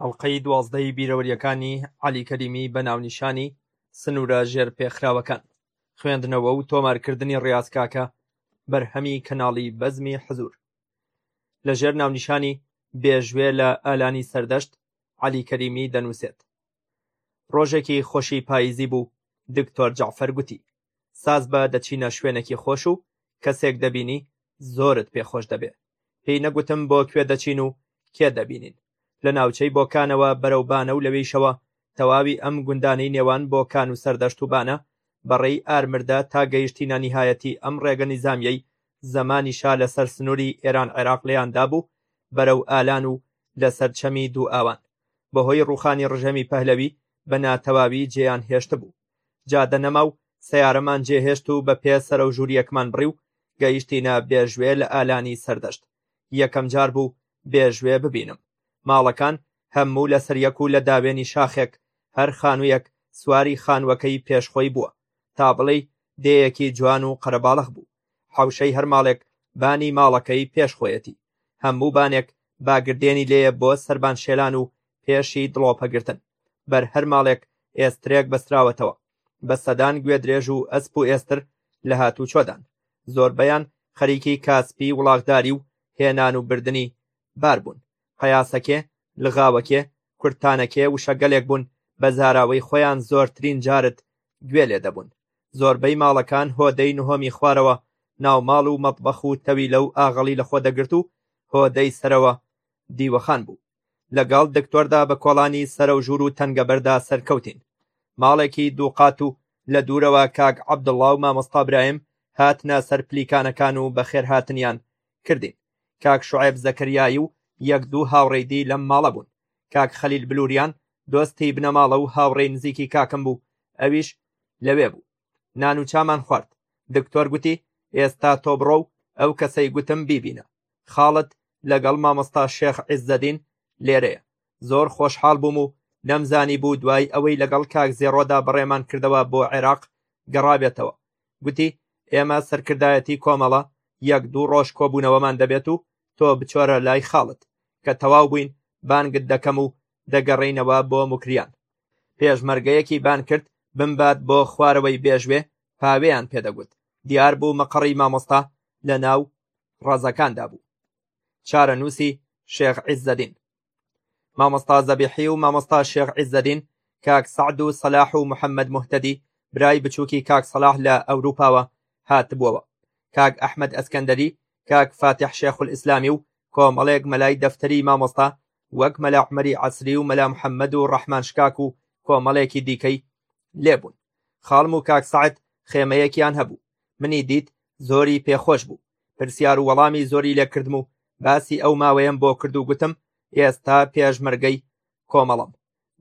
ئەڵقەی دوازدەی بیرەوەرییەکانی عەلی کەریمی بە ناونیشانی سنوورە ژێرپێخراوەکان، خوێندنەوە و تۆمارکردنی ڕیاز کاکە بەرهەمی کەناڵی بەزمی حزوور لەژێر ناونیشانی بێژوێ لە ئالانی سەردەشت عەلی کەریمی دەنووسێت ڕۆژێکی خۆشی پاییزی بوو دکتۆر جەعفەر گوتی ساز بە دەچینە شوێنێکی خۆش و کەسێک دەبینی زۆرت پێ خۆش دەبێ پێی نەگوتم بۆ کوێ دەچین و کێ دەبینین لە ناوچەی بۆکانەوە بەرەو بانە و لەوێیشەوە تەواوی ئەم گوندانەی نێوان بۆکان و سەردەشت و بانە بەڕێی ئارمردە تا گەیشتینە نیهایەتی ئەم ڕێگە نیزامیەی زەمانی شا لەسەر سنووری ئێران عێراق لێیان دابوو بەرەو ئالان و لەسەر چەمی دوو ئاوان بەهۆی ڕوخانی ڕژێمی پەهلەوی بە ناتەواوی جێیان هێشتبوو جادە نەما و سەیارەمان جێهێشت و بە پێ سەرەو ژووریەکمان بڕی و گەیشتینە بێژوێ لە ئالانی سەردەشت یەکەم جار بوو بێژوێ ببینم ماڵەکان هەموو لە سەریەک و لە داوێنی شاخێک هەر خانوویەک سواری خانوەکەی پێشخۆی بووە تا بڵێی دێیەکی جوان و قەرەباڵخ بوو حەوشەی هەر ماڵێک بانی ماڵەکەی پێش خۆیەتی هەموو بانێک باگردێنی لێیە بۆ سەربان شێلان و پێشی دڵۆپەگرتن بەر هەر ماڵێک ئێسترێک بەسراوەتەوە بە سەدان گوێدرێژ و ئەسپ و ئێستر لە هاتوچۆدان زۆربەیان خەریکی کاسپی وڵاخداری و هێنان و بردننی باربوون قەیاسەکێ، لغاوەکێ، کورتانەکێ وشەگەلێک بوون بە زاراوەی خۆیان زۆرترین جارت گوێ لێ دەبوون. زۆربەی ماڵەکان هۆدەی نهۆمی خوارەوە ناوماڵ و مەتبەخ و تەویلە و ئاغەڵی لەخۆ دەگرت و هۆدەی سەرەوە دیوەخان بوو. لەگەڵ دکتۆردا بە کۆڵانی سەرەوژوور و تەنگەبەردا سەرکەوتین. ماڵێکی دووقات و لە دوورەوە کاک عەبدوڵڵا و مامۆستا برایم هاتنە سەر پلیکانەکان و بەخێرهاتنیان کردین کاک شعێب زەکەریایی و یەک دوو هاوڕێی دی لەم ماڵە بوون کاک خەلیل بلوریان دۆستی بنەماڵە و هاوڕێی نزیکی کاکم بوو ئەویش لەوێ بوو نان و چامان خوارد دکتۆر گوتی ئێستا تۆ بڕۆ و ئەو کەسەی گوتم بیبینە خاڵت لەگەڵ مامۆستا شێخ عیزەدین لێرەیە زۆر خۆشحاڵ بووم و نەمزانی بوو دوای ئەوەی لەگەڵ کاک زێڕۆدا بەڕێمان کردەوە بۆ عێراق گەڕابێتەوە گوتی، ئێمە سەرکردایەتی کۆمەڵە یەک دوو ڕۆژ کۆبوونەوەمان دەبێت و تۆ بچۆرە لای خاڵت، کە تەواو بووین بانگت دەکەم و دەگەڕێینەوە بۆ موکریان. پێشمەرگەیەکی بان کرد بمبات بۆ خوارەوەی بێژوێ پاوێیان پێ دەگوت، دیار بوو مەقەڕی مامۆستا لەناو ڕەزەکاندا بوو. چارەنووسی شێخ عیزەدین مامۆستا زەبیحی و مامۆستا شێخ عیزەدین کاک سەعد و سەلاح و محەممەد مهتەدی برای بچووکی کاک سەلاح لە ئەوروپاوە هاتبووەوە کاک ئەحمد ئەسکەندەری کاک فاتح شێخ الئیسلامی و کۆمەڵێک مەلای دەفتەری مامۆستا وەک مەلا عمەری عەسری و مەلا محەممەد و ڕەحمان شکاک و کۆمەڵێکی دیکەی لێبوون خاڵم و کاک سەعد خێمەیەکیان هەبوو منی دیت زۆری پێ خۆش بوو، پرسیار و وەڵامی زۆری لێ کردم و باسی ئەو ماوەیەم بۆ کرد و گوتم ئێستا پێشمەرگەی کۆمەڵەم.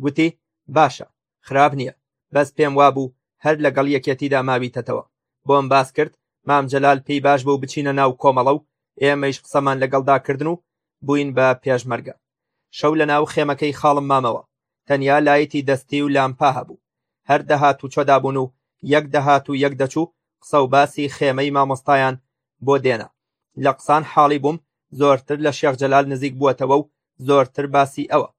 گوتی باشە، خراپ نییە، بەس پێم وابوو هەر لەگەڵ یەکێتیدا ماویتەتەوە. بۆم باس کرد مام جەلال پێی باش بوو بچینە ناو کۆمەڵە و ئێمەیش قسەمان لەگەڵدا کردن و بووین بە پێشمەرگە. شەو لە ناو خێمەکەی خاڵم مامەوە تەنیا لایتی دەستی و لامپا هەبوو هەر دەهات و چۆدابوون و یەک دەهات و یەک دەچوو قسە و باسی خێمەی مامۆستایان بۆ دێنا لە قسان حاڵی بووم زۆرتر لە شێخ جەلال نزیک بووەتەوە و زۆرتر باسی ئەوە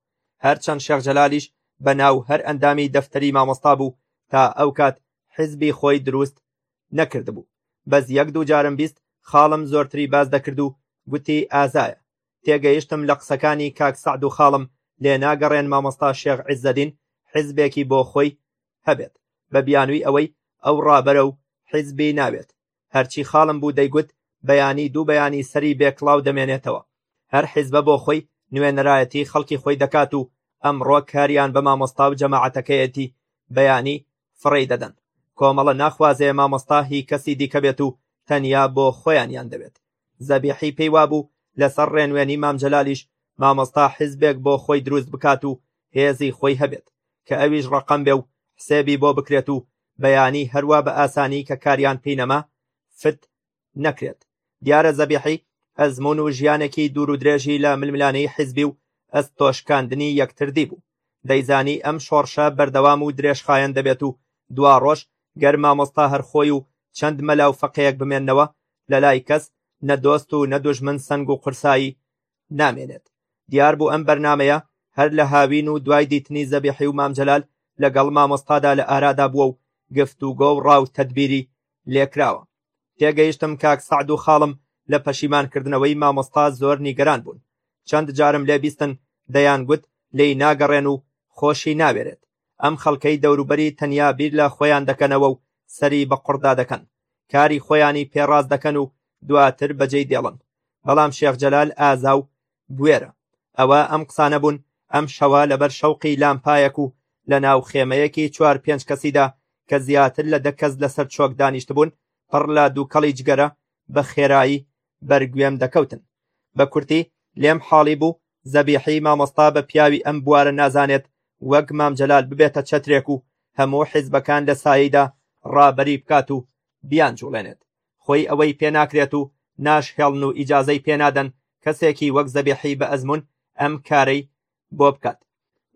هەرچەند شێخ جەلالیش بە ناو هەر ئەندامی دەفتەری مامۆستا بوو تا ئەو کات حزبی خۆی دروست نەکردبوو بەس یەک دوو جارم بیست خاڵم زۆرتری باس دەکرد و گوتی ئازایە تێگەیشتم لە قسەکانی کاک سەعد و خاڵم لێ ناگەڕێن مامۆستا شێخ عیزەدین حیزبێکی بۆ خۆی هەبێت بە بیانووی ئەوەی ئەو ڕابەرە و حیزبی ناوێت هەرچی خاڵم بوو دەیگوت بەیانی دوو بەیانی سەری بێکڵاو دەمێنێتەوە هەر حیزبە بۆ خۆی نوێنەرایەتی خەڵکی خۆی دەکات و ئەمڕۆ کاریان بە مامۆستا و جەماعەتەکەیەتی بەیانی فڕێی دەدەن، کۆمەڵە ناخوازێ مامۆستا هی کەسی دیکە بێت و تەنیا بۆ خۆیانیان دەوێت، زەبیحی پێی وابوو لەسەر ڕێنوێنی مام جەلالیش مامۆستا حیزبێک بۆ خۆی دروست بکات و هێزی خۆی هەبێت کە ئەویش ڕەقەم بێ و حسێبی بۆ بکرێت و بەیانی هەروا بە ئاسانی کە کاریان پێی نەما فت نەکرێت دیارە زەبیحی ئەزمون و ژیانێکی دوور و درێژی لە ململانەی حیزبی و ئەست تۆشکاندنی یەکتردی بوو دەیزانی ئەم شۆڕشە بەردەوام و درێژخایەن دەبێت و دوا ڕۆژ گەر مامۆستا هەرخۆی و چەند مەلا و فەقەیەک بمێنەوە لە لای کەس نە دۆست و نە دوژمن سنگ و قورسایی نامێنێت دیار بوو ئەم بەرنمەیە هەر لە هاوین و دوای دیتنی زەبیحی و مامجلال لەگەڵ مامۆستادا لە ئارادا بووە و گفتوگۆ و ڕاو تەدبیری لێکراوە تێگەیشتم کاک سەعد و خاڵم لە پەشیمان کردنەوەی مامۆستا زۆر نیگەران بوون چەند جارم لێ بیستن دەیان گوت لێی ناگەڕێن و خۆشی ناوێرێت ئەم خەڵکەی دەوروبەری تەنیا بیر لە خۆیان دەکەنەوە و سەری بە قڕدا دەکەن کاری خۆیانی پێڕاست دەکەن و دواتر بەجێی دێڵن بەڵام شێخ جەلال ئازا و بوێرە ئەوە ئەم قسانە بوون ئەم شەوە لەبەر شەوقی لامپایەک و لە ناو خێمەیەکی چوار پێنج کەسیدا کە زیاتر لە دە کەس لەسەر چۆک دانیشتبوون پڕ لە دووکەڵی جگەرە بە خێرایی بەرگوێم دەکەوتن بە کورتی لێم حاڵی بوو زەبیحی مامۆستا بە پیاوی ئەم بوارە نازانێت وەک مامجلال ببێتە چەترێک و هەموو حیزبەکان لە سایەیدا ڕابەری بکات و بیان جوڵێنێت خۆی ئەوەی پێ ناکرێت و ناشهێڵن و ئیجازەی پێ نادەن کەسێکی وەک زەبیحی بە ئەزمون ئەم کارەی بۆ بکات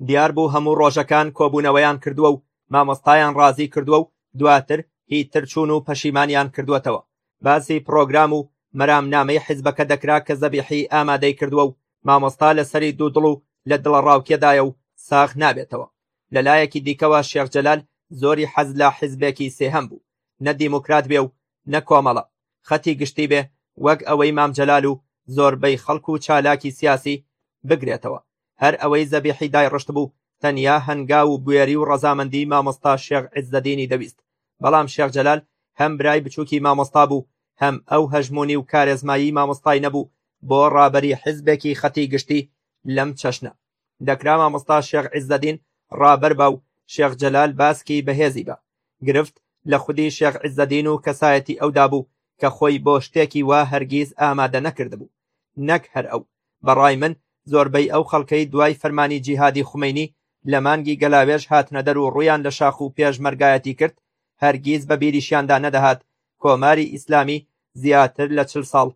دیار بوو هەموو ڕۆژەکان کۆبوونەوەیان کردووە و مامۆستایان ڕازی کردووە و دواتر هی ترچوون و پەشیمانیان کردووەتەوە باسی پرۆگرام و مەرامنامەی حیزبەکە دەکرا کە زەبیحی ئامادەی کردووە و مامۆستا لەسەری دوو دڵ و لە دڵەڕاوکێدایە و ساغ نابێتەوە لەلایەکی دیکەوە شێخ جەلال زۆری حەز لە حیزبێکی سێهەم بوو نە دیموکرات بێ و نە کۆمەڵە خەتی گشتی بێ وەک ئەوەی مام جەلال و زۆربەی خەڵک و چالاکی سیاسی بگرێتەوە هەر ئەوەی زەبیحی دای ڕشت بوو تەنیا هەنگاو و بوێری و ڕەزامەندی مامۆستا شێخ عزەدینی دەویست بەڵام شێخ جەلال هەم برای بچووکی مامۆستا بوو هەم ئەو هەژمونی و کارێزمایی مامۆستای نەبوو بۆ ڕابەری حزبێکی خەتی گشتی لەم چەشنە دەکرا مامۆستا شێخ عیزەدین ڕابەر با و شێخ جەلال باسکی بەهێزی با. گرفت لە خودی شێخ عیزەدین و کەسایەتی ئەودا بوو کە خۆی بۆ شتێکی وا هەرگیز ئامادە نەکردبوو. نەک هەر ئەو، بە ڕای من زۆربەی ئەو خەڵکەی دوای فەرمانی جیهادی خومەینی لە مانگی گەلاوێژ هاتنەدەر و ڕوویان لە شاخ و پێشمەرگایەتی کرد، هەرگیز بە بیریشیاندا نەدەهات کۆماری ئیسلامی زیاتر لە چل ساڵ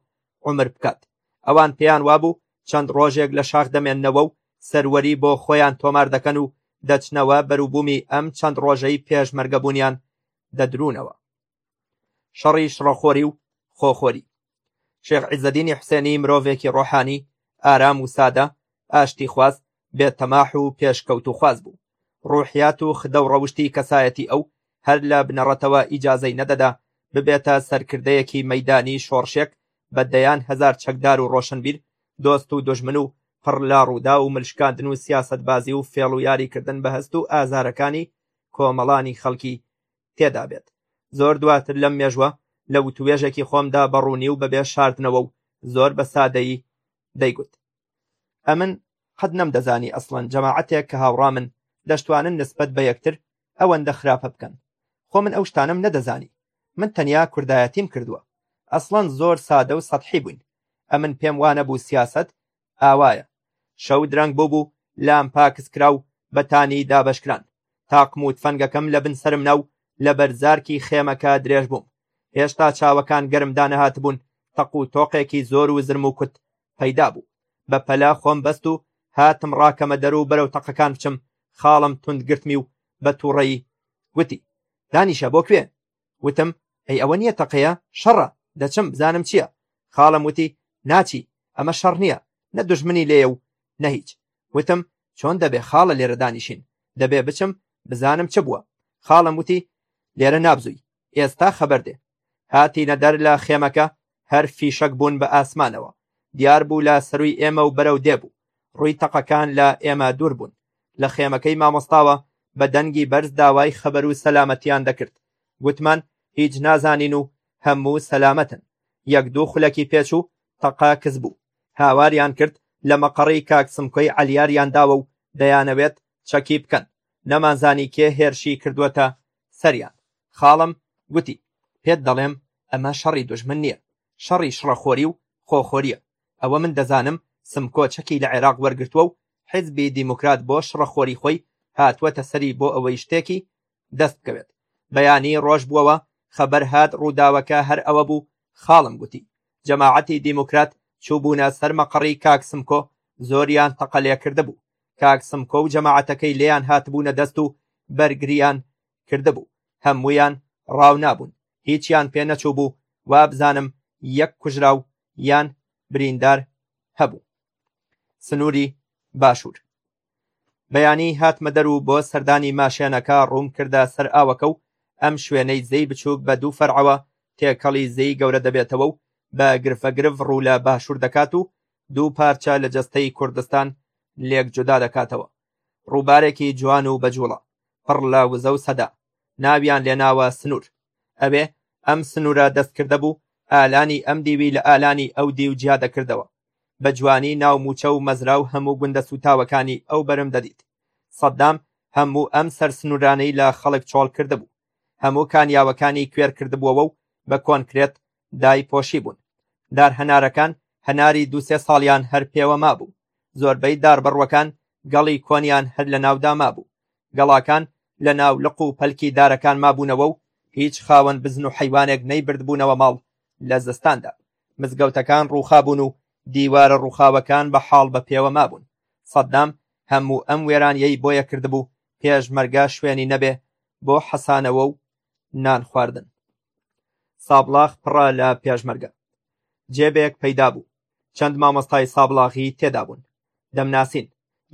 عمر بکات ئەوان پێیان وابوو چەند ڕۆژێک لە شاخ دەمێننەوە و سەروەری بۆ خۆیان تۆمار دەکەن و دەچنەوە بەروبوومی ئەم چەند ڕۆژەی پێشمەرگەبوونیان دەدروونەوە شەڕی شڕەخۆری و خۆخۆری شێخ عیزەدینی حسێنی مرۆڤێکی ڕۆحانی ئارام و سادە ئاشتی خواست بێتەماح و پێشکەوتوخواز بوو ڕوحیات و خدە و ڕەوشی کەسایەتی ئەو هەر لە بنەڕەتەوە ئیجازەی نەدەدا ببێتە سەرکردەیەکی مەدانی شۆڕشێک بە دەیان هزار چەکدار و ڕۆشنبیر دۆست و دژمن و پڕ لە ڕوودا و ملشکاندن و سیاست بازی و فێڵ و یاریکردن بە هەست و ئازارەکانی کۆمەڵانی خەڵکی تێدا بێت زۆر دواتر لەم مێژوە لە وتوێژێکی خۆمدا بەڕوونی و بەبێ شاردنەوە و زۆر بە سادەیی دەیگوت ئەمن قەت نەمدەزانی ئەسڵەن جەماعەتێک کە هاوڕامن دەشتوانن نسبەت بە یەکتر ئەوەندە خراپە بکەن خۆ من ئەو شتانەم نەدەزانی من تەنیا کوردایەتیم کردووە ئەسڵەن زۆر سادە و سەدحی بووین ئەمن پێم وانە بوو سیاسەت ئاوایە شەو درەنگ بۆ بوو لام پاکس کرا و بەتانی دابەشکران تاقم و تفەنگەکەم لە بن سەرم نا و لە بەرزارکی خێمەکە درێژ بووم هێشتا چاوەکان گەرم دانەهاتبوون تەق و تۆقێکی زۆر و زرم و کوت پەیدا بوو بە پەلە خۆم بەست و هاتم ڕاکەمە دەر و بەرەو تەقەکان بچم خاڵم تونند گرتمی و بە تووڕەیی گوتی دانیشە بۆ کوێ وتم ئەی ئەوە نییە تەقەیە شەڕە دەچم بزانم چییە خاڵم وتی ناچی ئەمە شەڕ نییە نە دژمنی لێیە و نە هیچ وتم چۆن دەبێ خاڵە لێرە دانیشین دەبێ بچم بزانم چ بووە خاڵم وتی لێرە نابزووی ئێستا خەبەر دێ هاتینە دەر لە خێمەکە هەر فیشەک بوون بە ئاسمانەوە، دیار بوو لە سەرووی ئێمە و بەرەو دێ بوو، ڕووی تەقەکان لە ئێمە دوور بوون. لە خێمەکەی مامۆستاوە بە دەنگی بەرز داوای خەبەر و سەلامەتیان دەکرد. گوتمان هیچ نازانین و هەموو سەلامەتن. یەک دوو خولەکی پێچوو تەقە کز بوو. هاواریان کرد لە مەقەڕی کاک سمکۆی عەلیاریان داوە و دەیانەوێت چەکی بکەن. نەمانزانی کێ هێرشی کردووەتە سەریان. خاڵم گوتی، پێت دەڵێم ئەمە شەڕی دوژمن نییە، شەڕی شڕەخۆری و خۆخۆرییە، ئەوە من دەزانم سمکۆ چەکی لە عێراق وەرگرتووە و حیزبی دیموکرات بۆ شڕەخۆری خۆی هاتووەتە سەری بۆ ئەوەی شتێکی دەست بکەوێت. بەیانی ڕۆژ بووەوە، خەبەر هات ڕووداوەکە هەر ئەوە بوو، خاڵم گوتی، جەماعەتی دیموکرات چووبوونە سەر مەقەڕی کاک سمکۆ، زۆریان تەقە لێ کردبوو، کاک سمکۆ و جەماعەتەکەی لێیان هاتبوونە دەست و بەرگریان کردبوو، هەموویان ڕاونابوون، هیچیان پێ نەچووبوو، وابزانم یەک کوژراو یان بریندار هەبوو. سنووری باشوور. بەیانی هاتمە دەر و بۆ سەردانی ماشێنەکە ڕووم کردە سەر ئاوەکە و ئەم شوێنەی زێی بچووک بە دوو فەرعەوە تێکەڵی زێی گەورە دەبێتەوە و بە گرفەگرف ڕوو لە باشوور دەکات و دوو پارچە لە جەستەی کوردستان لێک جودا دەکاتەوە، ڕووبارێکی جوان و بەجووڵە، پڕ لە وزە و سەدا، ناویان لێناوە سنوور، ئەوێ ئەم سنوورە دەستکردە بوو، ئالانی ئەم دیوی لە ئالانی ئەو دیو جیا دەکردەوە، بە جوانی ناو مووچە و مەزرا و هەموو گوندە سووتاوەکانی ئەو بەرم دەدیت، سەدام هەموو ئەم سەرسنوورانەی لە خەڵک چۆڵ کردبوو، هەموو کانیاوەکانی کوێر کردبووەوە و بە کۆنکرێت دای پۆشی بوون دار هەنارەکان هەناری دوو سێ ساڵیان هەر پێوە مابوو زۆربەی دار بڕوەکان گەڵی کۆنیان هەر لە ناودا مابوو گەڵاکان لە ناو لق و پەلکی دارەکان مابوونەوە و هیچ خاوەن بزن و حیوانێک نەیبردبوونەوە ماڵ لە زستاندا مزگەوتەکان ڕووخابوون و دیوارە ڕووخاوەکان بە حاڵ بە پێوە مابوون سەددام هەموو ئەم وێرانیەی بۆیە کردبوو پێشمەرگە شوێنی نەبێ بۆ حەسانەوە و نان خواردن سابڵاغ پڕە لە پێشمەرگە. جێبێک پەیدا بوو چەند مامۆستای سابڵاغی تێدا بوون دەمناسین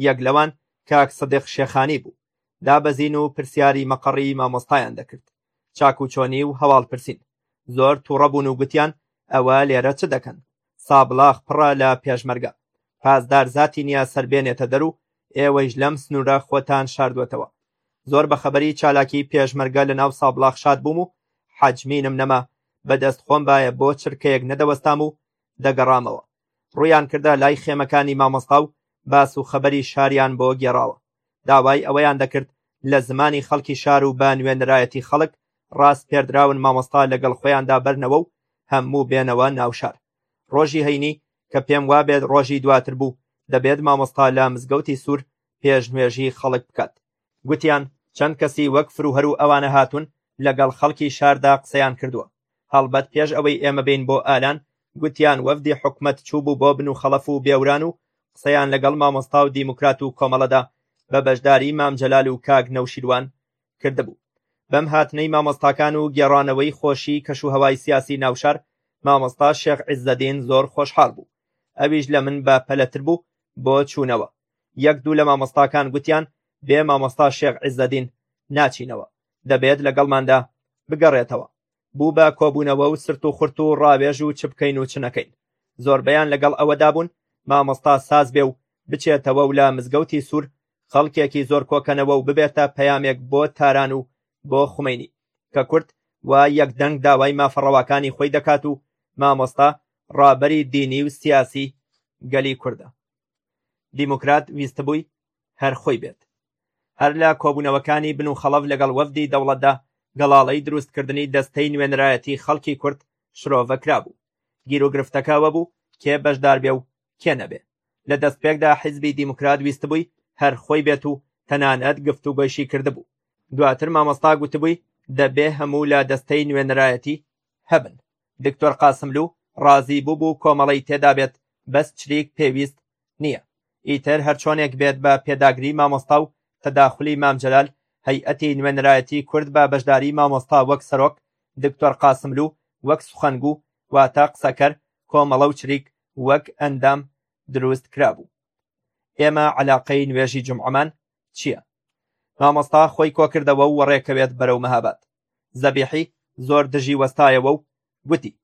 یەک لەوان کاک سدیق شێخانی بوو دابەزین و پرسیاری مەقەڕی مامۆستایان دەکرد چاک و چۆنی و هەواڵ پرسین زۆر تووڕە بوون و گوتیان ئەوە لێرە چ دەکەن سابڵاغ پڕە لە پێشمەرگە، پاسدار زاتی نییە سەر بێنێتە دەر و ئێوەیش لەم سنوورە خۆتان شاردووەتەوە. زۆر بە خەبەری چالاکیی پێشمەرگە لەناو سابڵاغ شاد بووم و حەجمینم نەما، بە دەست خۆم بایە بۆ چرکەیەک نەدەوەستام و دەگەڕامەوە. ڕوویان کردە لای خێمەکانی مامۆستا و باس و خەبەری شاریان بۆ گێڕاوە. داوای ئەوەیان دەکرد لە زمانی خەڵکی شار و بە نوێنەرایەتی خەڵک ڕاسپێردراون مامۆستا لەگەڵ خۆیاندا بەرنەوە و هەموو بێنەوە ناو شار ڕۆژی هەینی کە پێم وابێت ڕۆژی دواتر بوو دەبێت مامۆستا لە مزگەوتی سوور پێش نوێژی خەڵک بکات گوتیان چەند کەسی وەک فروهەر و ئەوانە هاتوون لەگەڵ خەڵکی شاردا قسەیان کردووە هەڵبەت پێش ئەوەی ئێمە بین بۆ ئالان گوتیان وەفدی حکومت چووبوو بۆ بن و خەڵەف و بێوران و قسەیان لەگەڵ مامۆستا و دیموکرات و کۆمەڵەدا بە بەشداری مام جەلال و کاک نەوشیروان کردبوو بەم هاتنەی مامۆستاکان و گێڕانەوەی خۆشی کەش و هەوای سیاسی ناوشار مامۆستا شێخ عزەدین زۆر خۆشحاڵ بوو ئەویش لە من بە پەلەتر بوو بۆ چوونەوە یەک دوو لە مامۆستاکان گوتیان بێ مامۆستا شێخ عزەدین ناچینەوە دەبێت لەگەڵماندا بگەڕێتەوە بوو بە کۆبوونەوە و سرت و خورت و ڕاوێژ و چ بکەین و چ نەکەین زۆربەیان لەگەڵ ئەوەدا بوون مامۆستا ساز بێ و بچێتەوە و لە مزگەوتی سوور خەڵکێکی زۆر کۆکەنەوە و ببێتە پەیامێک بۆ تاران و بۆ خومەینی کە کورد و یەک دەنگ داوای مافەڕەواکانی خۆی دەکات و مامۆستا ڕابەری دینی و سیاسی گەلی کوردە دیموکرات ویستبووی هەر خۆی بێت. هەر لە کۆبوونەوەکانی بن و خەڵەف لەگەڵ وەفدی دەوڵەتدا گەڵاڵەی دروستکردنی دەستەی نوێنەرایەتی خەڵکی کورد شرۆڤە کرابوو. گیروگرفتەکە ئەوە بوو کێ بەشدار بێ و کێ نەبێ. لە دەستپێکدا حیزبی دیموکرات ویستبووی هەر خۆی بێت و تەنانەت گفتوگۆیشی کردبوو. دواتر مامۆستا گوتبووی دەبێ هەموو لە دەستەی نوێنەرایەتی هەبن. دکتۆر قاسملوو ڕازی بووبوو کۆمەڵەی تێدابێت بەس چریک پێویست نییە ئیتر هەرچۆنێک بێت بە پێداگری مامۆستا و تەداخلی مام جەلال هەیئەتی نوێنەرایەتی کورد بە بەشداری مامۆستا وەک سەرۆک دکتۆر قاسملوو وەک سخنگوو واتە قسەکەر کۆمەڵە و چریک وەک ئەندام دروست کرابوو ئێمە علاقەی نوێژی جمعمان چییە؟ مامۆستا خۆی کۆکردەوە و وەڕێکەوێت بەرەو مەهاباد زەبیحی زۆر دژی وەستایەوە و گوتی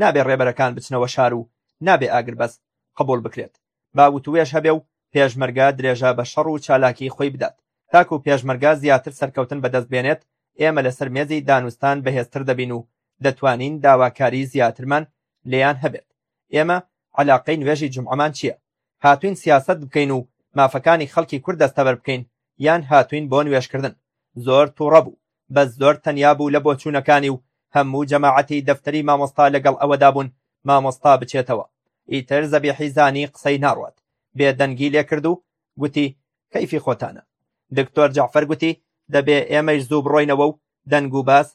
نابێ ڕێبەرەکان بچنەوە شار و نابێ ئاگربەس قبول بکرێت با وتوێژ هەبێ و پێشمەرگە درێژە بە شەڕ و چالاکی خۆی بدات تاکو پێشمەرگە زیاتر سەرکەوتن بەدەست بێنێت ئێمە لەسەر مێزی دانوستان بەهێزتر دەبین و دەتوانین داواکاری زیاترمان لێیان هەبێت ئێمە عەلاقەی نوێژی جومعەمان چیە؟ هاتوین سیاسەت بکەین و مافەکانی خەڵکی کورد دەستەبەر بکەین یان هاتوین بۆ نوێژکردن؟ زۆر توڕە بوو بەس زۆر تەنیا بوو لە بۆچوونەکانی و هەموو جەماعەتی دەفتەری مامۆستا لەگەڵ ئەوەدا بوون مامۆستا بچێتەوە ئیتر زەبیحی زانی قسەی ناڕوات بێدەنگی لێکرد و گوتی کەیفی خۆتانە دکتۆر جەعفەر گوتی دەبێ ئێمەش زوو بڕۆینەوە و دەنگ و باس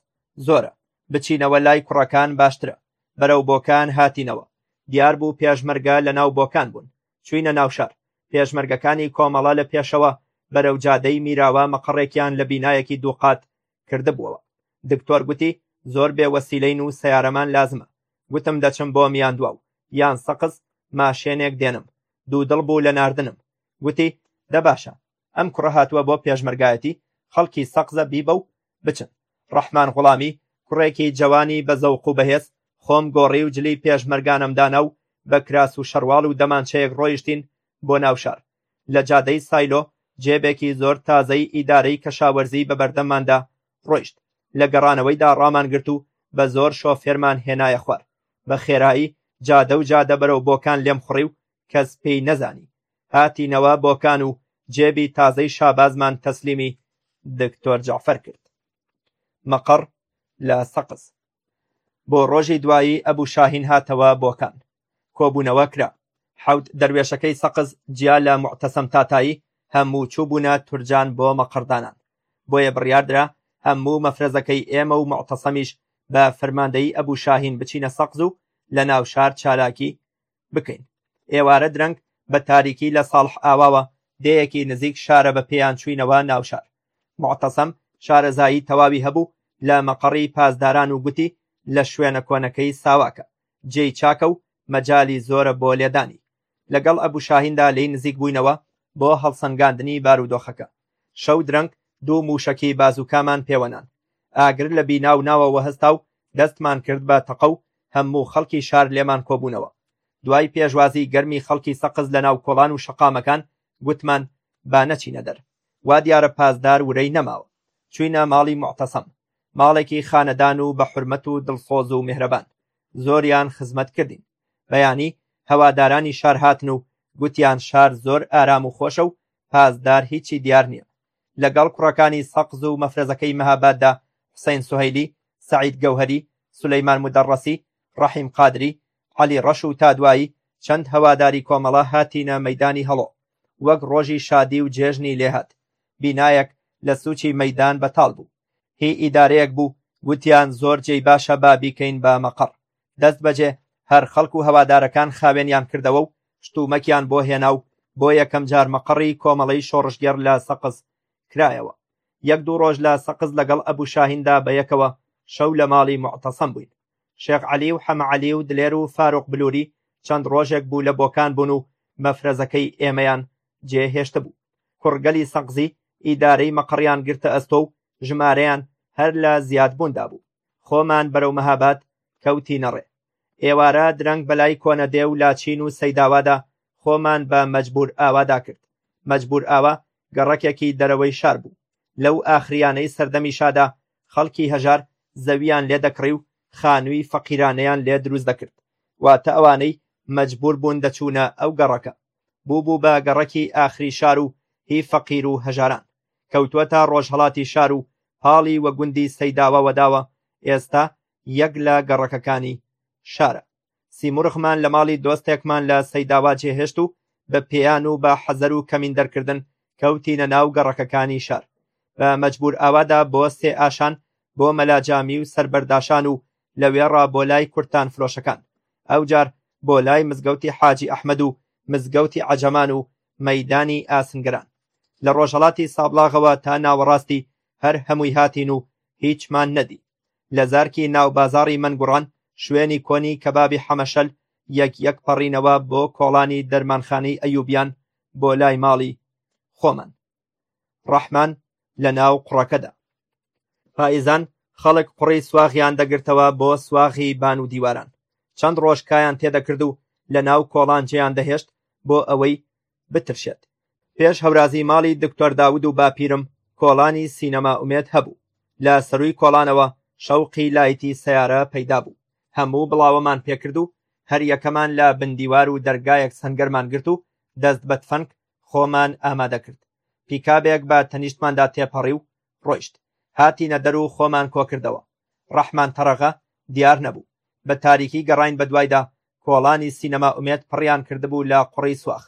زۆرە بچینەوە لای کوڕەکان باشترە بەرەو بۆکان هاتینەوە دیار بوو پێشمەرگە لە ناو بۆکان بوون چوینە ناوشار پێشمەرگەکانی کۆمەڵە لە پێشەوە بەرەو جادەی میراوە مەقەڕێکیان لە بینایەکی دووقات کردبووەوە دکتۆر گوتی زۆر بێ وەسیلەین و سیارەمان لازمە گوتم دەچم بۆ میان دواو یان سەقز ماشێنێک دێنم دوو دڵ بوو لە ناردنم گوتی دەباشە ئەم کوڕە هاتووە بۆ پێشمەرگایەتی خەڵکی سەقزە بیبە و بچن ڕەحمان غوڵامی کوڕێکی جەوانی بە زەوق و بەهێز خۆم گۆڕی و جلی پێشمەرگانم دانا و بە کراس و شەرواڵ و دەمانچەیەک ڕۆیشتین بۆ ناو شار لە جادەی سایلۆ جێبێکی زۆر تازەی ئیدارەی کەشاوەرزی بە بەردەماندا ڕۆیشت لە گەڕانەوەیدا ڕامان گرت و بە زۆر شۆفێرمان هێنایە خوار بە خێرایی جادە و جادە بەرەو بۆکان لێم خوڕی و کەس پێی نەزانی هاتینەوە بۆکان و جێبی تازەی شابازمان تەسلیمی دکتۆر جەعفەر کرد مەقەڕ لە سەقز بۆ ڕۆژی دوایی ئەبوو شاهین هاتەوە بۆکان کۆبوونەوە کرا حەوت دەروێشەکەی سەقز جیا لە معتەسەم تاتایی هەموو چوو بوونە تورجان بۆ مەقەردانان بۆیە بڕیاردرا هەموو مەفرەزەکەی ئێمە و معتەسەمیش بە فەرماندەی ئەبوو شاهین بچینە سەقز و لە ناوشار چالاکی بکەین ئێوارە درەنگ بە تاریکی لە ساڵح ئاواوە دێیەکی نزیک شارە بە پێیان چوینەوە ناوشار معتەسەم شارەزایی تەواوی هەبوو لە مەقەڕی پاسداران و گوتی لە شوێنە کۆنەکەی ساواکە جێی چاکە و مەجای زۆرە بۆ لێدانی لەگەڵ ئەبوو شاهیندا لی نزیک بووینەوە بۆ هەڵسەنگاندنی بارودۆخەکە شەو درەنگ دوو مووشەکی بازووکامان پێوە نان. ئاگر لە بیناو ناوەوە هەستا و دەستمان کرد بە تەقە و هەموو خەڵکی شار لێمان کۆبوونەوە. دوای پێشوازی گەرمی خەڵکی سەقز لە ناو کۆڵان و شەقامەکان گوتمان با نەچینە دەر. وا دیارە پاسدار ورەی نەماوە. چووینە ماڵی موعتەسەم. ماڵێکی خانەدان و بە حورمەت و دڵسۆز و میهرەبان. زۆریان خزمەت کردین. بەیانی هەوادارانی شار هاتن و گوتیان شار زۆر ئارام و خۆشە و پاسدار هیچی دیار نییە لەگەڵ کوڕەکانی سەقز و مەفرەزەکەی مەهاباددا حسین سوهیلی سعید گەوهری سلیمان مدەڕەسی ڕەحیم قادری علی ڕەش و تا دوایی چەند هەواداری کۆمەڵە هاتینە مەدانی هەڵۆ وەک ڕۆژی شادی و جێژنی لێهات بینایەک لە سوچی مەدان بەتاڵ بوو هی ئیدارەیەک بوو گوتیان زۆر جێی باشە با بیکەین بە مەقەڕ دەست بەجێ هەر خەڵک و هەوادارەکان خاوێنیان کردەوە و شتومەکیان بۆ هێنا و بۆ یەکەم جار مەقەڕی کۆمەڵەی شۆڕشگێڕ لە سەقز کرایەوە یەک دوو ڕۆژ لە سەقز لەگەڵ ئەبوو شاهیندا بە یەکەوە شەو لە ماڵی معتەسەم بووین شێخ عەلی و حەمە عەلی و دلێر و فاروق بلووری چەند ڕۆژێک بوو لە بۆکان بوون و مەفرەزەکەی ئێمەیان جێ هێشت بوو کوڕگەلی سەقزی ئیدارەی مەقڕیان گرتە ئەستۆ و ژمارەیان هەر لە زیادبووندا بوو خۆمان بەرەو مەهاباد کەوتینەڕێ ئێوارە درەنگ بەلای کۆنە دێ و لاچین و سەیداوادا خۆمان بە مەجبور ئاوادا کرد مەجبور ئاوا گەڕەکێکی دەرەوەی شار بوو لەو ئاخریانەی سەردەمی شادا خەڵکی هەژار زەویان لێ دەکڕی و خانووی فەقیرانەیان لێ دروست دەکرد واتە ئەوانەی مەجبور بوون دەچوونە ئەو گەڕەکە بوو بوو بە گەڕەکی ئاخری شار و هی فەقیر و هەژاران کەوتوە تا ڕۆژهەڵاتی شار و پاڵی وە گوندی سەیداوە وەداوە ئێستا یەک لە گەڕەکەکانی شارە سیمورغمان لە ماڵی دۆستێکمان لە سەیداوا جێهێشت و بە پێیان و بە حەزەر و کەمین دەرکردن کەوتینە ناو گەڕەکەکانی شار بە مەجبور ئاوادا بۆ سێ ئاشان بۆ مەلاجامی و سەربەرداشان و لەوێڕا بۆ لای کورتان فرۆشەکان ئەوجار بۆ لای مزگەوتی حاجی ئەحمەد و مزگەوتی عەجەمان و مەیدانی ئاسنگەران لە ڕۆژهەڵاتی سابڵاغەوە تا ناوەڕاستی هەر هەمووی هاتین و هیچمان نەدی لە زارکی ناو بازاری مەنگوڕان شوێنی کۆنی کەبابی حەمەشەل یەک یەک پەڕینەوە بۆ کۆڵانی دەرمانخانەی ئەیوبیان بۆ لای ماڵی خۆمان ڕەحمان لە ناو قوڕەکەدا پایزان خەڵک قوڕی سواغیان دەگرتەوە بۆ سواغی بان و دیواران چەند ڕۆژ کایان تێدەکرد و لە ناو کۆڵانجیان دەهێشت بۆ ئەوەی بترشێت پێش هەورازی ماڵی دکتۆر داود و باپیرم کۆڵانی سینەما ئومێد هەبوو لە سەروی کۆڵانەوە شەوقی لایتی سیارە پەیدا بوو هەموو بڵاوەمان پێکرد و هەر یەکەمان لە بندیوار و دەرگایەک سەنگەرمان گرت و دەست بە تفەنگ خۆمان ئامادە کرد پیکابێک بە تەنیشتماندا تێپەڕی و ڕۆیشت هاتینە دەر و خۆمان کۆکردەوە ڕەحمان تەڕەغە دیار نەبوو بە تاریکی گەڕین بە دوایدا کۆڵانی سینەما ئومێد پڕیان کردبوو لە قڕی سواخ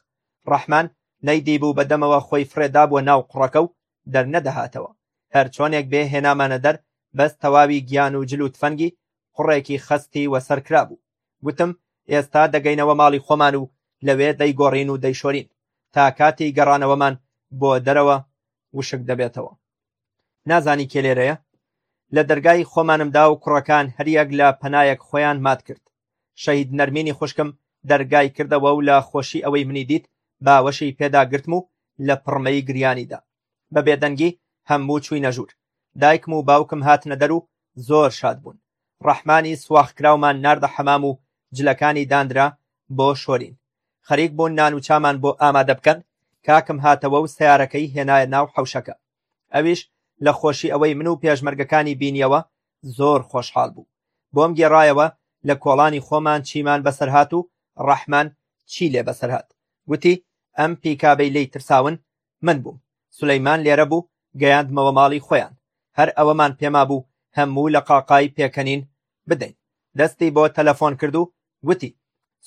ڕەحمان نەیدی بوو بە دەمەوە خۆی فرێدا بووە ناو قڕەکە و دەرنەدەهاتەوە هەرچۆنێک بێ هێنامانە دەر بەس تەواوی گیان و جل و تفەنگی قوڕێکی خەستی وەسەر کرابوو گوتم ئێستا دەگەینەوە ماڵی خۆمان و لەوێ دەیگۆڕین و دەیشۆرین تا کاتی گەڕانەوەمان بۆ دەرەوە وشک دەبێتەوە نازانی کێ لێرەیە لە دەرگای خۆمانمدا و کوڕەکان هەریەک لە پەنایەک خۆیان مات کرد شەهید نەرمینی خوشکم دەرگای کردەوە و لە خۆشی ئەوەی منی دیت باوەشی پێدا گرتم و لە پڕمەی گریانیدا بە بێدەنگی هەموو چووینە ژوور، دایکم و باوکم هاتنە دەر و زۆر شاد بوون، ڕەحمانی سواخکراومان ناردە حەمام و جلەکانی داندرا بۆ شۆرین، خەریک بوون نان و چامان بۆ ئامادە بکەن، کاکم هاتەوە و سەیارەکەی هێنایە ناو حەوشەکە، ئەویش لە خۆشی ئەوەی من و پێشمەرگەکانی بینیەوە زۆر خۆشحاڵ بوو، بۆم گێڕایەوە لە کۆڵانی خۆمان چیمان بەسەر هات و ڕەحمان چی لێ بەسەر هات، گوتی ئەم پیکابەی لێی ترساون من بووم سولەیمان لێرە بوو گەیاندمەوە ماڵی خۆیان هەر ئەوەمان پێما بوو هەموو لە قاقای پێکەنین بدەین دەستی بۆ تەلەفۆن کرد و گوتی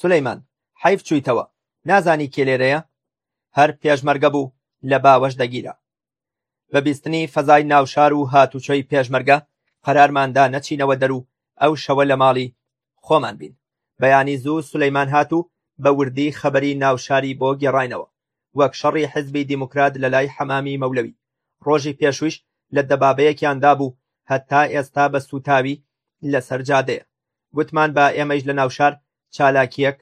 سولەیمان حیف چوویتەوە نازانی کێ لێرەیە هەر پێشمەرگە بوو لە باوەش دەگیرا بە بیستنی فەزای ناوشار و هاتوچۆی پێشمەرگە قەرارماندا نەچینەوە دەرو ئەو شەوە لە ماڵی خۆمان بین. بەیانی زوو سولەیمان هات و بە وردی خەبەری ناو شاری بۆ گێڕاینەوە. وەک شەڕی حیزبی دیموکرات لە لای حەمامی مەولەوی. ڕۆژی پێشوویش لە دەبابەیەکیان دابوو، هەتا ئێستا بە سووتاوی لە سەر جادەیە. گوتمان با ئێمەیش لە ناوشار چالاکییەک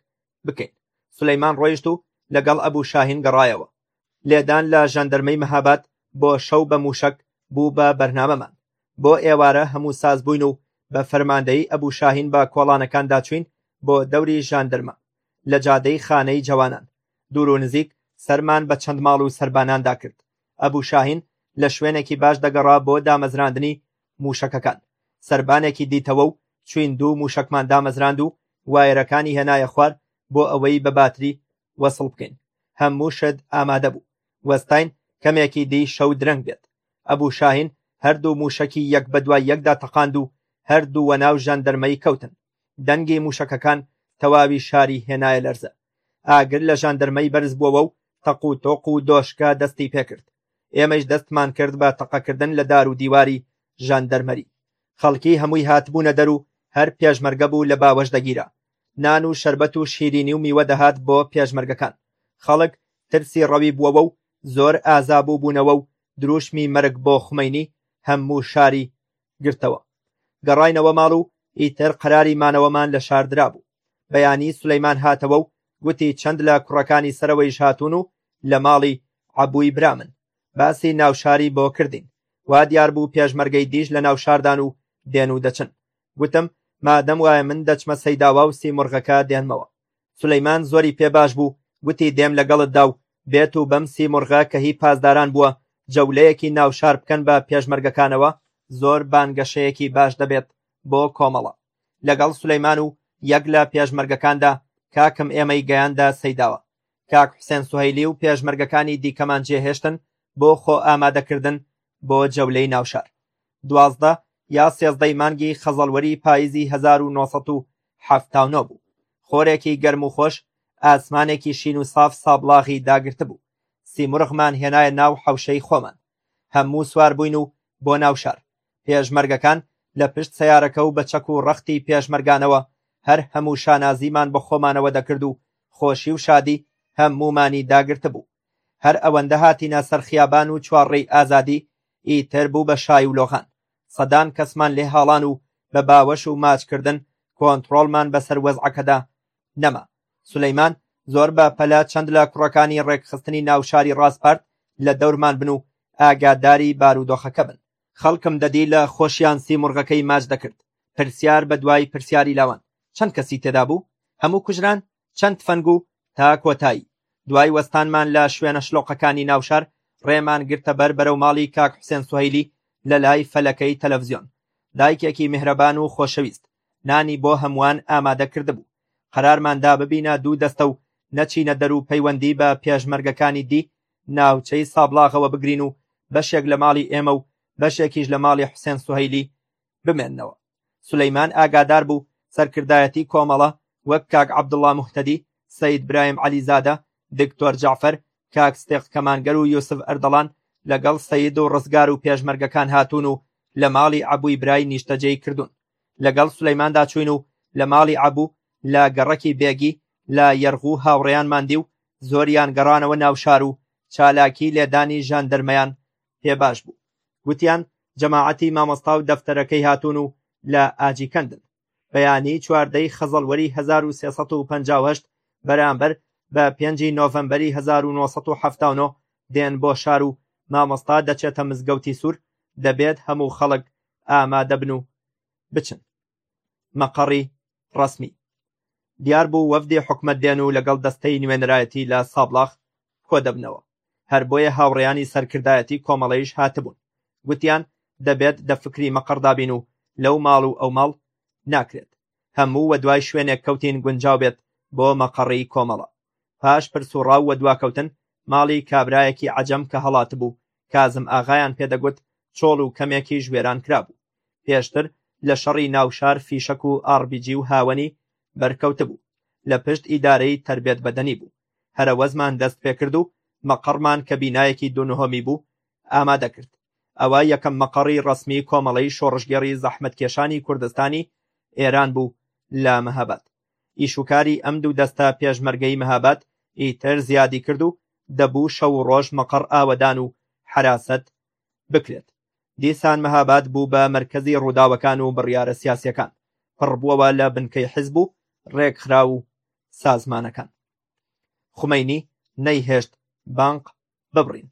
بکەین سلەیمان ڕۆیشت و لەگەڵ ئەبوو شاهین گەڕایەوە لێدان لە ژەندەرمەی مەهاباد بۆ شەو بە موشک بوو بە بەرنامەمان بۆ ئێوارە هەموو ساز بووین و بە فەرماندەی ئەبوو شاهین بە کۆڵانەکاندا چوین بۆ دەوری ژاندەرمە لە جادەی خانەی جەوانان دوور و نزیک سەرمان بە چەند ماڵ و سەرباناندا کرد ئەبو شاهین لە شوێنێکی باش دەگەڕا بۆ دامەزراندنی مووشەکەکان، سەربانێکی دیتەوە و چوین دوو مووشەکمان دامەزراند و وایەرەکانی هێنایە خوار بۆ ئەوەی بە باتری وەسڵ بکەین، هەموو شت ئامادە بوو، وەستاین کەمێکی دی شەو درەنگ بێت، ئەبو شاهین هەردوو مووشەکی یەک بەدوای یەکدا تەقاند و هەردوو وەناو ژەندرمەی کەوتن. دەنگی مووشەکەکان تەواوی شاری هێنایە لەرزە ئاگر لە ژاندرمەی بەرز بووەوە و تەق و تۆق و دۆشکە دەستی پێکرد ئێمەش دەستمان کرد بە تەقەکردن لە دار و دیواری ژاندەرمەری خەڵکی هەمووی هاتبوونە دەر و هەر پێشمەرگە بوو لە باوەش دەگیرا نان و شربەت و شیرینی و میوە دەهات بۆ پێشمەرگەکان خەڵک ترسی ڕەوی بووەوە و زۆر ئازابوو بوونەوە و دروشمی مەرگ بۆ خومەینی هەموو شاری گرتەوە گەڕاینەوە ماڵ و ئیتر قەراری مانەوەمان لە شار درابوو بەیانی سولەیمان هاتەوە و گوتی چەند لە کوڕەکانی سەرەوەیش هاتوون و لە ماڵی عەبووی برامن باسی ناوشاری بۆ کردین وا دیار بوو پێشمەرگەی دیش لە ناوشاردان و دێن و دەچن گوتم مادەم وایە من دەچمە سەیداوا و سیمرغەکە دێنمەوە سولەیمان زۆری پێ باش بوو، گوتی دێم لەگەڵتدا و بێت و بەم سیمرغە کە هی پاسداران بووە، جەولەیەکی ناو شار بکەن بە پێشمەرگەکانەوە، زۆر بانگەشەیەکی باش دەبێت بۆ کۆمەڵە. لەگەڵ سولەیمان و یەک لە پێشمەرگەکاندا کاکم ئێمەی گەیاندە سەیداوە. کاک حوسێن سوهەیلی و پێشمەرگەکانی دیکەمان جێهێشتن بۆ خۆئامادەکردن بۆ جەولەی ناوشار دوازدە یا سێزدەی مانگی خەزەڵوەری پاییزی 1970 بوو خۆرێکی گەرم و خۆش ئاسمانێکی شین و ساف سابڵاغی داگرتبوو سیمرغمان هێنایە ناو حەوشەی خۆمان هەموو سوار بووین و بۆ ناوشار پێشمەرگەکان لە پشت سیارەکە و بە چەک و ڕەختی پێشمەرگانەوە هەر هەموو شانازیمان بە خۆمانەوە دەکرد و خۆشی و شادی هەموومانی داگرتبوو هەر ئەوەندە هاتینە سەر خیابان و چوار ڕێی ئازادی ئیتر بوو بە شای و لۆغان سەدان کەسمان لێ هاڵان و بە باوەش و ماچکردن کۆنترۆڵمان بەسەر وەزعەکەدا نەما سلەیمان زۆر بە پەلە چەند لە کوڕەکانی ڕێکخستنی ناوشاری ڕاسپارت لە دەورمان بن و ئاگاداری بارودۆخەکە بن خەڵکم دەدی لە خۆشیان سیمرغەکەی ماچ دەکرد پرسیار بە دوای پرسیاری لاوان چەند کەسی تێدا بوو هەموو کوژران چەند تفەنگ و تا کۆتایی دوای وەستانمان لە شوێنە شلۆقەکانی ناوشار ڕێمان گرتە بەر بەرەو ماڵی کاک حوسێن سوهیلی لە لای فەلەکەی تەلەڤزیۆن دایکێکی میهرەبان و خۆشەویست نانی بۆ هەمووان ئامادە کردبوو قەرارماندا ببینە دوو دەستە و نەچینە دەر و پەیوەندی بە پێشمەرگەکانی دی ناوچەی سابڵاغەوە بگرین و بەشێک لە ماڵی ئێمە و بەشێکیش لە ماڵی حوسێن سوهیلی بمێنەوە سلیمان ئاگادار بوو سەرکردایەتی کۆمەڵە وەک کاک عبدالله مهتدی سید برایم علیزادە دکتۆر جعفر کاک ستێق کەمانگەر و یوسف ئەردەڵان لەگەڵ سید و ڕزگار و پێشمەرگەکان هاتوون و لە ماڵی عبوی برای نیشتەجێی کردوون لەگەڵ سلیماندا چوین و لە ماڵی عبوو لە گەڕەکی بێگی لە یەرغوو هاوڕێیانمان دی و زۆریان گەڕانەوە ناوشار و چالاکی لێدانی ژاندەرمەیان پێ باش بوو گوتیان جەماعەتی مامۆستا و دەفتەرەکەی هاتوون و لە ئاجی کەندن بەیانی چواردەی خەزەڵوەری 1950 بەرامبەر بە پێنجی نۆڤەمبەری 1970 دێن بۆ شار و مامۆستا دەچێتە مزگەوتی سوور دەبێت هەموو خەڵک ئامادەبن و بچن مەقەڕی ڕەسمی دیار بوو وەفدی حکومت دێن و لەگەڵ دەستەی نوێنەرایەتی لە سابڵاخ کۆدەبنەوە هەر بۆیە هاوڕێیانی سەرکردایەتی کۆمەڵەیش هاتبوون گوتیان دەبێت دە فکری مەقەڕدابین و لەو ماڵ و ئەو ماڵ ناکرێت هەموو وە دوای شوێنێک کەوتین گونجاو بێت بۆ مەقەڕی کۆمەڵە پاش پرس و ڕاو و دواکەوتن ماڵی کابرایەکی عەجەم کە هەڵاتبوو کازم ئاغایان پێدەگوت چۆڵ و کەمێکیش وێران کرابوو پێشتر لە شەڕی ناوشار فیشەک و ئاڕبیجی و هاوەنی بەرکەوتبوو لە پشت ئیدارەی تەربێت بەدەنی بوو هەرەوەزمان دەست پێکرد و مەقەڕمان کە بینایەکی دونهۆمی بوو ئامادە کرد ئەوە یەکەم مەقەڕی ڕەسمی کۆمەڵەی شۆڕشگێڕی زەحمەتکێشانی کوردستانی ئێران بوو لە مەهاباد ئیش و کاری ئەم دوو دەستە پێشمەرگەی مهاباد ئیتر زیادی کرد و دەبوو شەو و ڕۆژ مەقەڕ ئاوەدان و حەراسەت بکرێت. دیسان مهاباد بوو بە مەرکەزی ڕووداوەکان و بڕیارە سیاسیەکان، پڕبووەوە لە بنکەی حیزب و ڕێکخراو و سازمانەکان. خومەینی نەیهێشت بانق ببڕین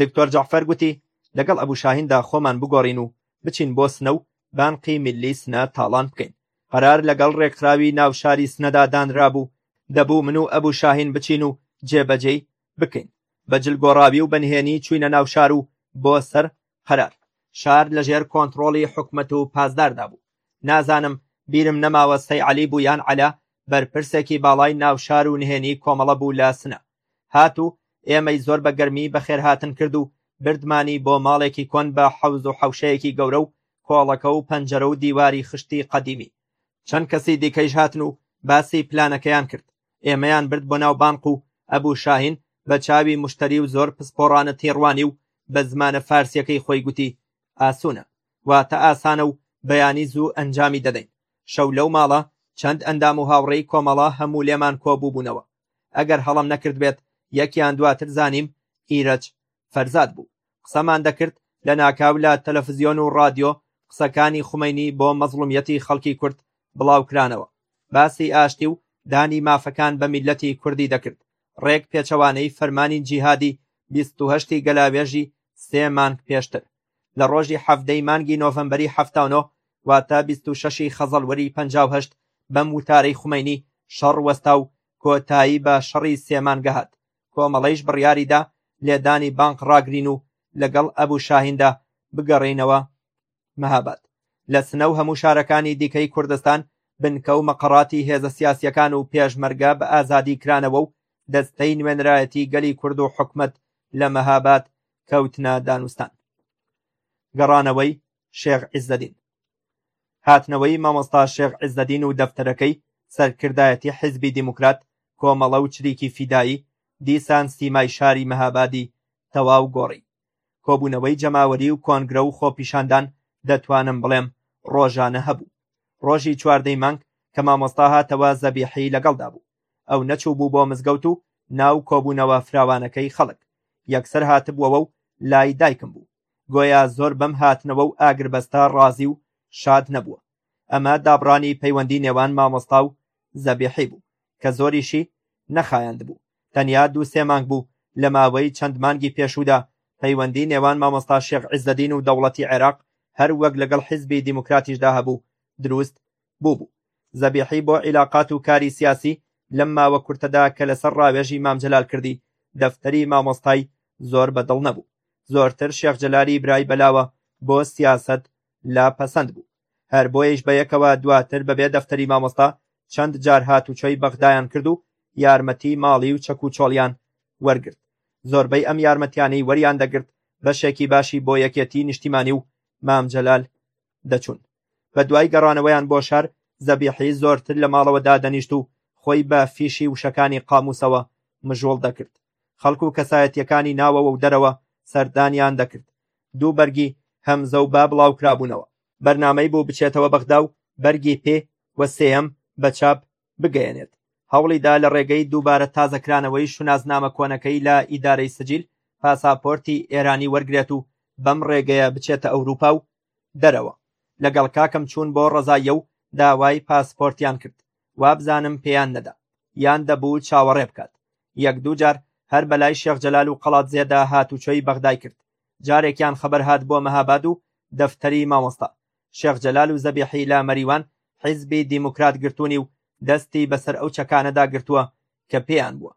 دکتۆر جەعفەر گوتی لەگەڵ ئەبوو شاهیندا خۆمان بگۆڕین و بچین بۆ سنە و بانقی ملی سنە تاڵان بکەین قەرار لەگەڵ ڕێکخراوی ناوشاری سنەدا دانرابوو دەبوو من و ئەبوو شاهین بچین و جێبەجێی بکەین بە جل گۆڕاوی و بەنهێنی چوینە ناوشار و بۆ سەر قەرار شار لەژێر کۆنتڕۆڵی حکومەت و پازداردا بوو نازانم بیرم نەماوە سەی عەلی بوو یان عەلا بەرپرسێکی باڵای ناوشار و نهێنی کۆمەڵە بوو لە سنە هات و ئێمەی زۆر بە گەرمی بەخێرهاتن کرد و بردمانی بۆ ماڵێکی کۆن بە حەوز و حەوشەیەکی گەورە و کۆڵەکە و پەنجەرە و دیواری خشتی قەدیمی چەند کەسی دیکەیش هاتن و باسی پلانەکەیان کرد ئێمەیان برد بۆ ناو بانق و ئەبوو شاهین بە چاوی مشتری و زۆر پسپۆڕانە تێڕوانی و بە زمانە فارسیەکەی خۆی گوتی ئاسوونە واتە ئاسانە و بەیانی زوو ئەنجامی دەدەین شەو لەو ماڵە چەند ئەندام و هاوڕێی کۆمەڵە هەموو لێمان کۆبووبوونەوە ئەگەر هەڵم نەکردبێت یەکیان دواتر زانیم ئیرەج فەرزاد بوو قسەمان دەکرد لە ناکاو لە تەلەفزیۆن و ڕادیۆ قسەکانی خومەینی بۆ مەزڵومیەتی خەڵکی کورد بڵاوکرانەوە باسی ئاشتی و دانی مافەکان بە میلەتی کوردی دەکرد ڕێک پێچەوانەی فەرمانی جیهادی بیستهشتی گەلاوێژی سێ مانگ پێشتر لە ڕۆژی حەڤدەی مانگی نۆڤەمبەری حەفتا و نۆ واتە بیست و شەشی خەزەڵوەری پەنجا و هەشت بەم وتارەی خومەینی شەڕ وەستا و کۆتایی بە شەڕی سێ مانگە هات کۆمەڵەیش بڕیاریدا لێدانی بانق ڕاگرین و لەگەڵ ئەبوو شاهیندا بگەڕینەوە مەهاباد لە سنە و هەموو شارەکانی دیکەی کوردستان بنکە و مەقەڕاتی هێزە سیاسیەکان و پێشمەرگە بە ئازادی کرانەوە و دەستەی نوێنرایەتی گەلی کورد و حکومت لە مەهاباد کەوتنە دانوستان گەڕانەوەی شێخ عیزەدین هاتنەوەی مامۆستا شێخ عیزەدین و دەفتەرەکەی سەرکردایەتی حیزبی دیموکرات کۆمەڵە و چریکی فیدایی دیسان سیمای شاری مەهابادی تەواو گۆڕی کۆبوونەوەی جەماوەری و کۆنگرە و خۆپیشاندان دەتوانم بڵێم ڕۆژانە هەبوو ڕۆژی چواردەی مانگ کە مامۆستا هاتەوە زەبیحی لەگەڵدا بوو ئەو نەچووبوو بۆ مزگەوت و ناو کۆبوونەوە فراوانەکەی خەڵک یەکسەر هاتبووەوە و لای دایکم بوو گۆیا زۆر بەم هاتنەوە و ئاگربەستە ڕازی و شاد نەبووە ئەمە دابڕانی پەیوەندی نێوان مامۆستا و زەبیحی بوو کە زۆریشی نەخایاند بوو تەنیا دوو سێ مانگ بوو لە ماوەی چەند مانگی پێشوودا پەیوەندی نێوان مامۆستا شێخ عزدین و دەوڵەتی عێراق هەر وەک لەگەڵ حیزبی دیموکراتیشدا هەبوو دروست بووبوو، زەبیحی بۆ عیلاقات و کاری سیاسی لەم ماوە کورتەدا کە لەسەر ڕاوێژی مام جەلال کردی، دەفتەری مامۆستای زۆر بە دڵ نەبوو، زۆرتر شێخ جەلالی برای بەلاوە بۆ سیاسەت لا پەسەند بوو، هەر بۆیەیش بە یەکەوە دواتر بەبێ دەفتەری مامۆستا چەند جار هاتوچۆی بەغدایان کرد و یارمەتی ماڵی و چەک و چۆڵیان وەرگرت، زۆربەی ئەم یارمەتیانەی وەریان دەگرت بەشێکی باشی بۆ یەکێتی نیشتیمانی و مام جەلال دەچوون بە دوای گەڕانەوەیان بۆ شار زەبیحی زۆرتر لە ماڵەوە دادەنیشت و خۆی بە فیشی وشەکانی قاموسەوە مژۆڵ دەکرد خەڵکو و کەسایەتیەکانی ناوەوە و دەرەوە سەردانیان دەکرد دوو بەرگی هەمزە و با بڵاو کرابوونەوە بەرنمەی بوو بچێتەوە بەغدا و بەرگی پێ وە سێەم بە چاپ بگەیەنێت، هەوڵی دا لە ڕێگەی دووبارە تازەکرانەوەی شوناسنامە کۆنەکەی لە ئیدارەی سجیل پاساپۆرتی ئێرانی وەرگرێت و بەم ڕێگەیە بچێتە ئەوروپا و دەرەوە. لەگەڵ کاکم چوون بۆ ڕەزاییە و داوای پاسپۆرتیان کرد، وابزانم پێیان نەدا، یان دەبوو چاوەڕێ بکات. یەک دوو جار هەر بەلای شێخ جەلال و قەڵادزێدا هاتوچۆی بەغدای کرد، جارێکیان خەبەر هات بۆ مەهاباد و دەفتەری مامۆستا، شێخ جەلال و زەبیحی لە مەریوان حیزبی دیموکرات گرتوونی و دەستی بەسەر ئەو چەکانەدا گرتووە کە پێیان بووە.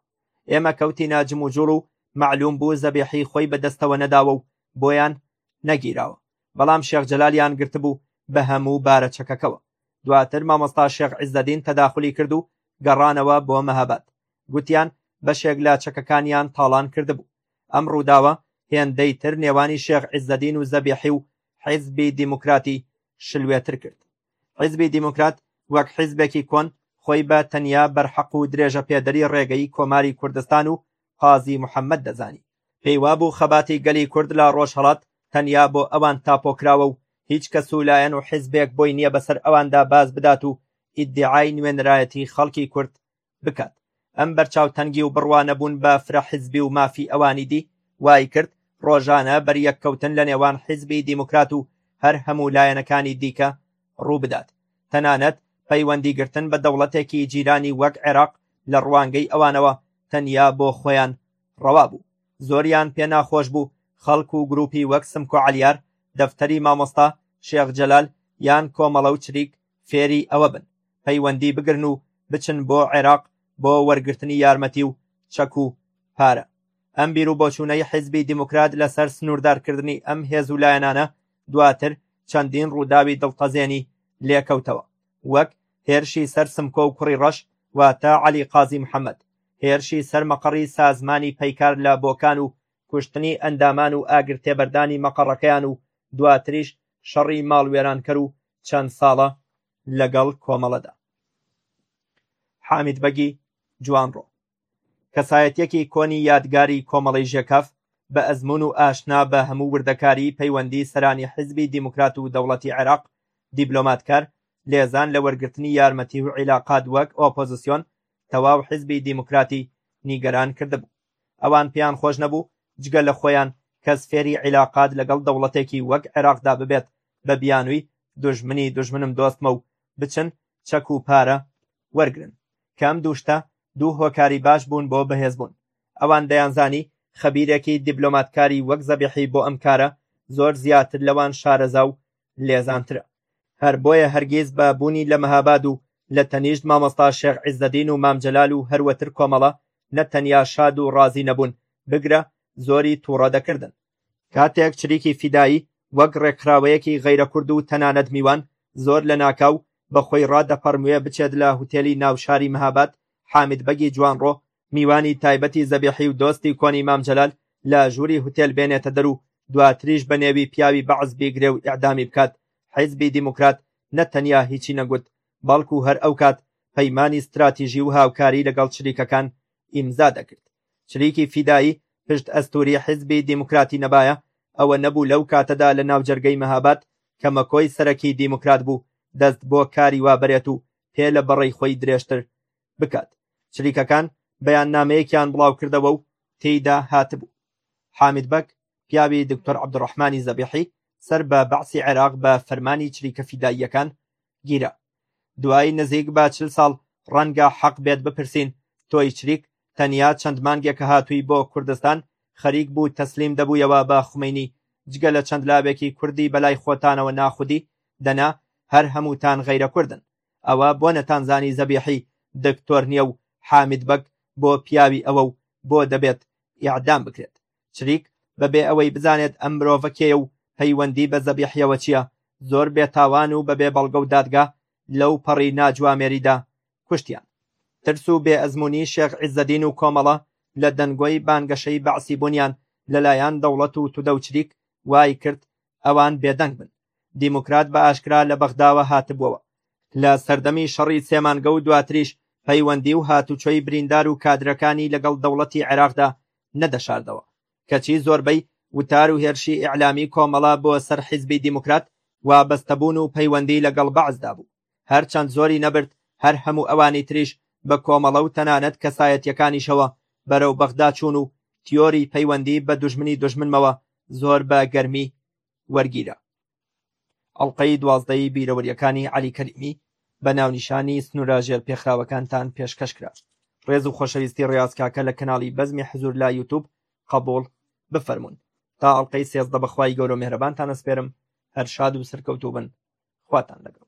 ئێمە کەوتینە جموجوڵ و مەعلوم بوو زەبیحی خۆی بە دەستەوە نەداوە و بۆیان نەگیراوە، بەڵام شێخ جەلالیان گرتبوو بە هەموو بارە چەکەکەوە. دواتر مامۆستا شێخ عیزەدین تەداخولی کرد و گەڕانەوە بۆ مەهاباد. گوتیان بەشێک لە چەکەکانیان تاڵان کردبوو. ئەم ڕووداوە هێندەی تر نێوانی شێخ عیزەدین و زەبیحی و حیزبی دیموکراتی شلوێتر کرد حیزبی دیموکرات وەک حیزبێکی کۆن خۆی بە تەنیا بەرحەق و درێژە پێدەری ڕێگەی کۆماری کوردستان و قازی محەممەد دەزانی پێیوا بوو خەباتی گەلی کورد لە ڕۆژهڵات تەنیا بۆ ئەوان تاپۆکراوە و هیچ کەس و لایەن و حیزبێک بۆی نییە بەسەر ئەواندا باز بدات و ئیدعای نوێنرایەتی خەڵکی کورد بکات، ئەم بەرچاوتەنگی و بڕوانەبوون بە فرە حزبی و مافی ئەوانی دی وای کرد ڕۆژانە بەریەککەوتن لە نێوان حزبی دیموکرات و هەر هەموو لایەنەکانی دیکە ڕووبدات، تەنانەت پەیوەندی گرتن بە دەوڵەتێکی جیرانی وەک عێراق لە ڕوانگەی ئەوانەوە تەنیا بۆ خۆیان ڕەوا بوو. زۆریان پێ ناخۆش بوو خەڵک و گروپی وەک سمکۆ عەلیار، دەفتەری مامۆستا، شێخ جەلال یان کۆمەڵە و چریک فێری ئەوە بن پەیوەندی بگرن و بچن بۆ عێراق بۆ وەرگرتنی یارمەتی و چەک و پارە ئەم بیر و بۆچوونەی حیزبی دیموکرات لەسەر سنووردارکردنی ئەم هێز و لایەنانە دواتر چەندین ڕووداوی دڵتەزێنی لێکەوتەوە وەک هێرشی سەر سمکۆ و کوڕی ڕەش واتە عەلی قازی محەممەد هێرشی سەر مەقەڕی سازمانی پەیکار لە بۆکان و کوشتنی ئەندامان و ئاگرتێبەردانی مەقەڕەکەیان و دواتریش شەڕی ماڵوێرانکەر و چەند ساڵە لەگەڵ کۆمەڵەدا. حامید بەگی جوانڕۆ کەسایەتیەکی کۆنی یادگاری کۆمەڵی ژێکاف بە ئەزمون و ئاشنا بە هەموو وردەکاری پەیوەندی سەرانی حزبی دیموکرات و دەوڵەتی عێراق دیبلۆماتکار لێزان لە وەرگرتنی یارمەتی و عیلاقات وەک ئۆپۆزسیۆن تەواو حزبی دیموکراتی نیگەران کردبوو. ئەوان پێیان خۆش نەبوو جگە لە خۆیان کەس فێری عیلاقات لەگەڵ دەوڵەتێکی وەک عێراقدا ببێت بە بیانووی دوژمنی دوژمنم دۆستمە و بچن چەک و پارە وەرگرن کە ئەم دوو شتە دوو هۆکاری باش بوون بۆ بەهێزبوون ئەوان دەیانزانی خەبیرێکی دیبلۆماتکاری وەک زەبیحی بۆ ئەم کارە زۆر زیاتر لەوان شارەزا و لێزانترە هەر بۆیە هەرگیز بە بوونی لە مەهاباد و لە تەنیشت مامۆستا شێخ عیزەدین و مام جەلال و هەروەتر کۆمەڵە نە تەنیا شاد و ڕازی نەبوون بگرە زۆری تووڕە دەکردن کاتێک چریکی فیدایی وەک ڕێکخراوەیەکی غەیرە کورد و تەنانەت میوان زۆر لە ناکاو بە خۆی ڕادەپەڕموێ بچێت لە هوتێلی ناوشاری مەهاباد حامید بەگی جوانڕۆ میوانی تایبەتی زەبیحی و دۆستی کۆنی مام جەلال لە ژووری هوتێل بێنێتە دەر و دواتریش بە نێوی پیاوی بەعس بیگرێ و ئیعدامی بکات، حیزبی دیموکرات نە تەنیا هیچی نەگوت، بەڵکو هەر ئەو کات پەیمانی ستراتیژی و هاوکاری لەگەڵ چریکەکان ئیمزا دەکرد. چریکی فیدایی پشت ئەستووری حیزبی دیموکراتی نەبایە، ئەوە نەبوو لەو کاتەدا لە ناوجەرگەی مەهاباد کە مەکۆی سەرەکی دیموکرات بوو، دەست بۆ کاری وا بەرێت و پێ لە بەڕەی خۆی درێژتر بکات چریکەکان بەیاننامەیەکیان بڵاوکردەوە و تێیدا هاتبوو حامد بەگ پیاوی دکتۆر عەبدوڕەحمانی زەبیحی سەر بە بەعسی عێراق بە فەرمانی چریکە فیداییەکان گیرا دوای نزیک بە چل ساڵ ڕەنگە حەق بێت بپرسین تۆی چریک تەنیا چەند مانگێکە هاتووی بۆ کوردستان خەریک بوو تەسلیم دەبوویەوە بە خومینی جگە لە چەند لاوێکی کوردی بەلای خۆتانەوە ناخودی دەنا هەر هەمووتان غەیرە کوردن ئەوە بۆ نەتانزانی زەبیحی دکتۆر نییە و حامید بەگ بۆ پیاوی ئەوە و بۆ دەبێت ئیعدام بکرێت چریک بەبێ ئەوەی بزانێت ئەم مرۆڤە کێیە و پەیوەندی بە زەبیحیەوە چییە زۆر بێتاوان و بەبێ بەڵگە و دادگا لەو پەڕی ناجوامێریدا کوشتیان ترس و بێ ئەزمونی شێخ عیزەدین و کۆمەڵە لە دەنگۆی بانگەشەی بەعسی بوونیان لەلایەن دەوڵەت و تودە و چریک وای کرد ئەوان بێدەنگ بن دیموکرات بە ئاشکرا لە بەغداوە هاتبووەوە لە سەردەمی شەڕی سێمانگە و دواتریش پەیوەندی و هاتوچۆی بریندار و کادرەکانی لەگەڵ دەوڵەتی عێراقدا نەدەشاردەوە کەچی زۆربەی وتار و هێرشی ئیعلامی کۆمەڵە بۆ سەر حیزبی دیموکرات وابەستەبوون و پەیوەندی لەگەڵ بەعسدا بوو هەرچەند زۆری نەبرد هەر هەموو ئەوانی تریش بە کۆمەڵە و تەنانەت کەسایەتیەکانیشەوە بەرەو بەغدا چوون و تیۆری پەیوەندی بە دوژمنی دوژمنمەوە زۆر بە گەرمی وەرگیرە. ئەڵقەی دوازدەی بیرەوەریەکانی عەلی کەریمی بە ناونیشانی سنورە ژێرپێخراوەکانتان پێشکەش کرا. ڕێز و خۆشەویستی ڕیاز کاکە لە کەناڵی بەزمی حزور لە یوتوب قبوڵ بفەرموون. تا ئەڵقەی سێزدە بەخوای گەورە و مێهرەبانتان ئەسپێرم هەر شاد و سەرکەوتوو بن خواتان لەگەڵ.